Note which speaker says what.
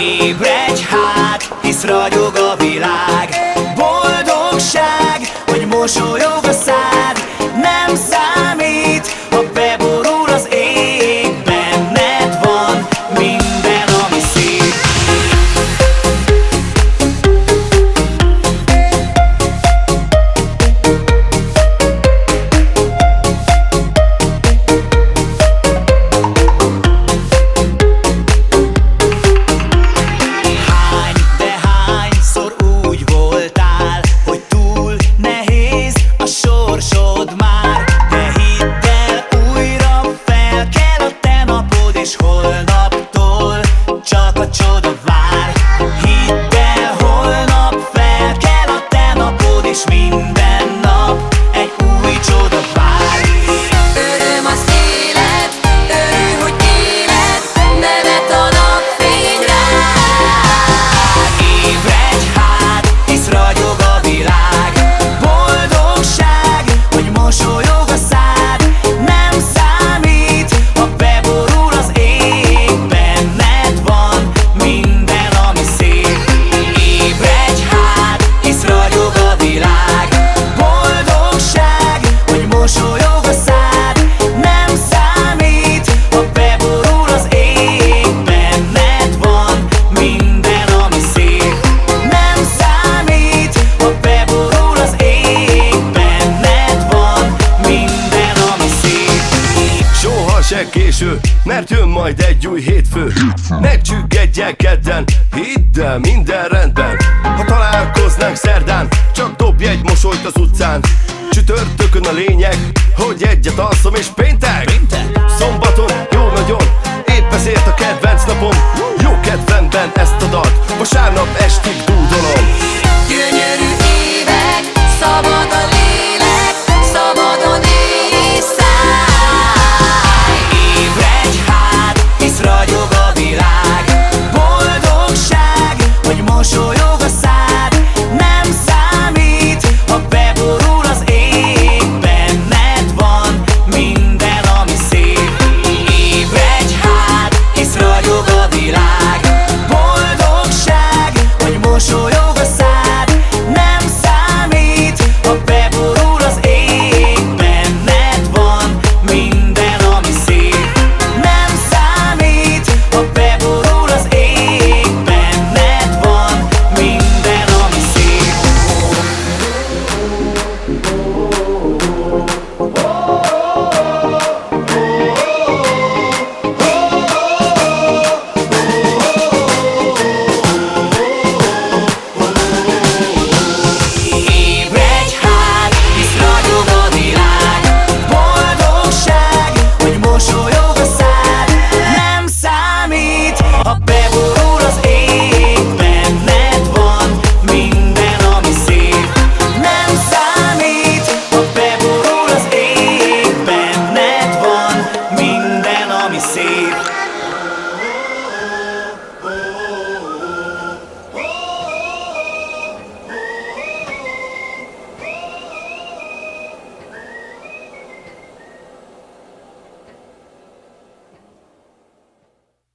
Speaker 1: Ébredj hát, hisz ragyog a világ. egy új
Speaker 2: hétfő Ne csüggedjen kedden, hidd el minden rendben. Ha találkoznánk szerdán, csak dobj egy mosolyt az utcán. Csütörtökön a lényeg, hogy egyet alszom és péntek,
Speaker 1: péntek.
Speaker 2: Szombaton jó nagyon pasar.